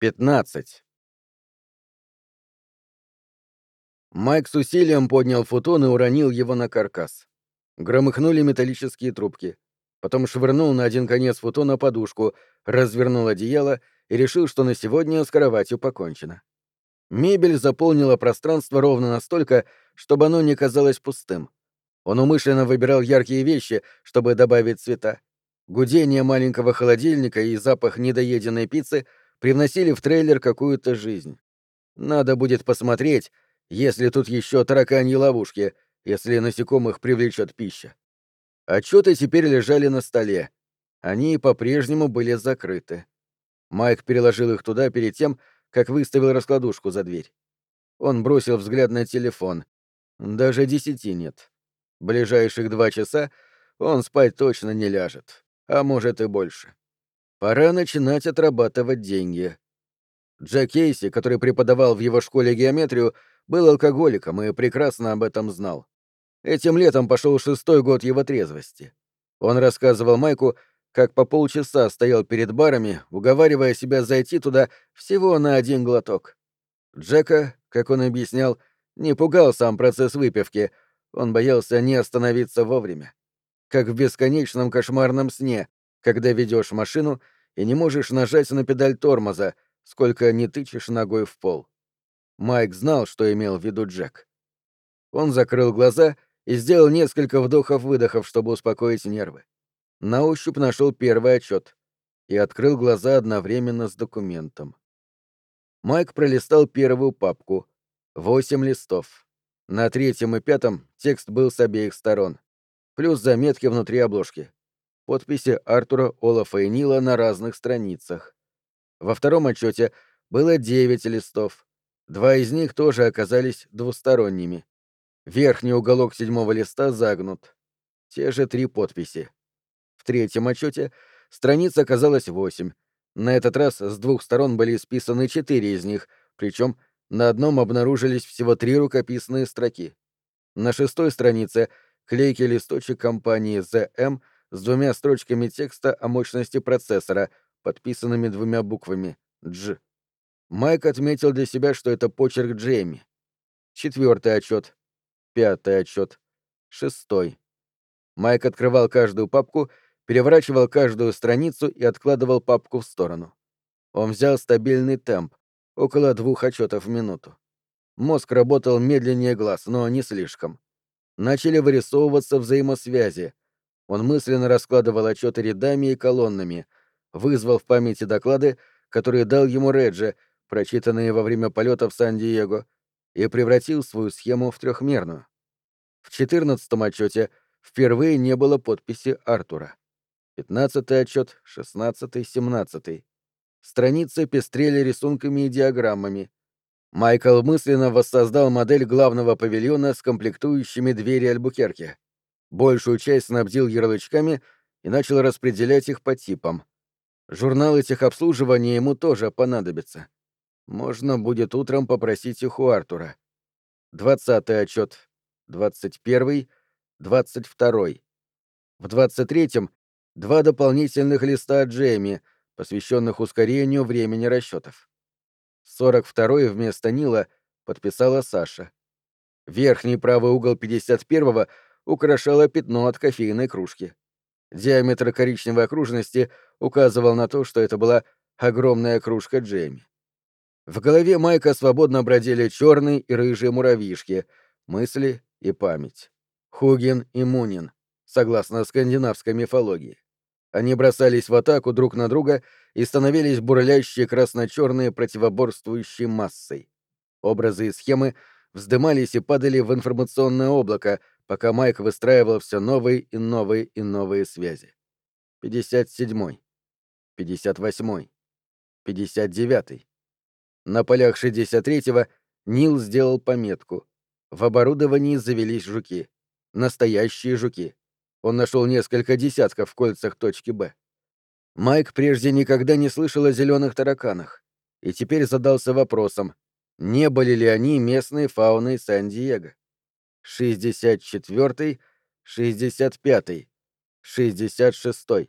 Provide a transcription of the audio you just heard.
15. Майк с усилием поднял футон и уронил его на каркас. Громыхнули металлические трубки. Потом швырнул на один конец футона подушку, развернул одеяло и решил, что на сегодня с кроватью покончено. Мебель заполнила пространство ровно настолько, чтобы оно не казалось пустым. Он умышленно выбирал яркие вещи, чтобы добавить цвета. Гудение маленького холодильника и запах недоеденной пиццы — привносили в трейлер какую-то жизнь. Надо будет посмотреть, если тут еще тараканьи ловушки, если насекомых привлечет пища. Отчеты теперь лежали на столе. Они по-прежнему были закрыты. Майк переложил их туда перед тем, как выставил раскладушку за дверь. Он бросил взгляд на телефон. Даже десяти нет. Ближайших два часа он спать точно не ляжет, а может и больше. Пора начинать отрабатывать деньги. Джек Кейси, который преподавал в его школе геометрию, был алкоголиком и прекрасно об этом знал. Этим летом пошел шестой год его трезвости. Он рассказывал Майку, как по полчаса стоял перед барами, уговаривая себя зайти туда всего на один глоток. Джека, как он объяснял, не пугал сам процесс выпивки, он боялся не остановиться вовремя. Как в бесконечном кошмарном сне, когда ведешь машину и не можешь нажать на педаль тормоза, сколько не тычешь ногой в пол. Майк знал, что имел в виду Джек. Он закрыл глаза и сделал несколько вдохов-выдохов, чтобы успокоить нервы. На ощупь нашел первый отчет и открыл глаза одновременно с документом. Майк пролистал первую папку. Восемь листов. На третьем и пятом текст был с обеих сторон. Плюс заметки внутри обложки подписи Артура, Олафа и Нила на разных страницах. Во втором отчете было девять листов. Два из них тоже оказались двусторонними. Верхний уголок седьмого листа загнут. Те же три подписи. В третьем отчете страниц оказалось восемь. На этот раз с двух сторон были исписаны четыре из них, причем на одном обнаружились всего три рукописные строки. На шестой странице клейкий листочек компании ZM с двумя строчками текста о мощности процессора, подписанными двумя буквами «Дж». Майк отметил для себя, что это почерк Джейми. Четвертый отчет. Пятый отчет. Шестой. Майк открывал каждую папку, переворачивал каждую страницу и откладывал папку в сторону. Он взял стабильный темп, около двух отчетов в минуту. Мозг работал медленнее глаз, но не слишком. Начали вырисовываться взаимосвязи, он мысленно раскладывал отчеты рядами и колоннами, вызвал в памяти доклады, которые дал ему Реджи, прочитанные во время полета в Сан-Диего, и превратил свою схему в трехмерную. В четырнадцатом отчете впервые не было подписи Артура. Пятнадцатый отчет, шестнадцатый, семнадцатый. Страницы пестрели рисунками и диаграммами. Майкл мысленно воссоздал модель главного павильона с комплектующими двери Альбукерки. Большую часть снабдил ярлычками и начал распределять их по типам. Журналы техобслуживания ему тоже понадобятся. Можно будет утром попросить их у Артура. Двадцатый отчет, двадцать первый, двадцать второй. В двадцать третьем два дополнительных листа Джейми, посвященных ускорению времени расчетов. Сорок второй вместо Нила подписала Саша. Верхний правый угол пятьдесят первого — украшало пятно от кофейной кружки. Диаметр коричневой окружности указывал на то, что это была огромная кружка Джейми. В голове Майка свободно бродили черные и рыжие муравьишки, мысли и память. Хугин и Мунин, согласно скандинавской мифологии. Они бросались в атаку друг на друга и становились бурлящие красно-черные противоборствующей массой. Образы и схемы вздымались и падали в информационное облако, пока Майк выстраивал все новые и новые и новые связи. 57-й, 58-й, 59-й. На полях 63-го Нил сделал пометку. В оборудовании завелись жуки. Настоящие жуки. Он нашел несколько десятков в кольцах точки Б. Майк прежде никогда не слышал о зеленых тараканах и теперь задался вопросом, не были ли они местной фауной Сан-Диего. 64-й, 65-й, 66-й.